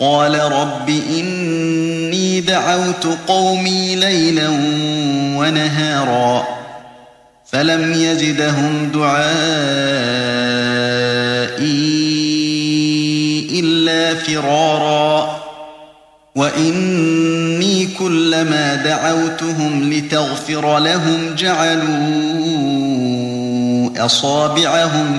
قال رب إني دعوت قومي ليلا ونهارا فلم يزدهم دعائي إلا فرارا وإني كلما دعوتهم لتغفر لهم جعلوا أصابعهم